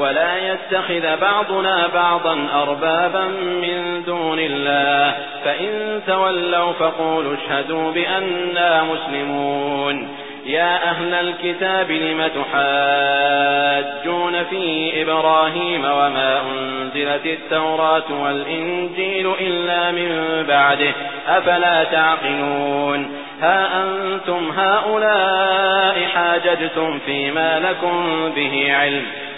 ولا يتخذ بعضنا بعضا أربابا من دون الله. فإن تولوا فقولوا اشهدوا بأننا مسلمون. يا أهل الكتاب لم تحاجون في إبراهيم وما أنزلت التوراة والإنجيل إلا من بعده؟ أفلا تعقلون؟ ها أنتم هؤلاء حاججتم فيما لكم به علم.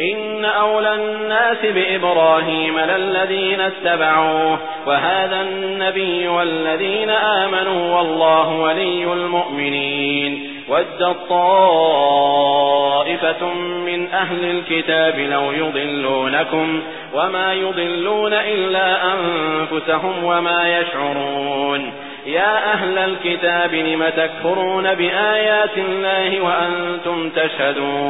إن أولى الناس بإبراهيم للذين اتبعوه وهذا النبي والذين آمنوا والله ولي المؤمنين. ود الطائفة من أهل الكتاب لو يضلونكم وما يضلون إلا أنفسهم وما يشعرون. يا أهل الكتاب لم تكفرون بآيات الله وأنتم تشهدون؟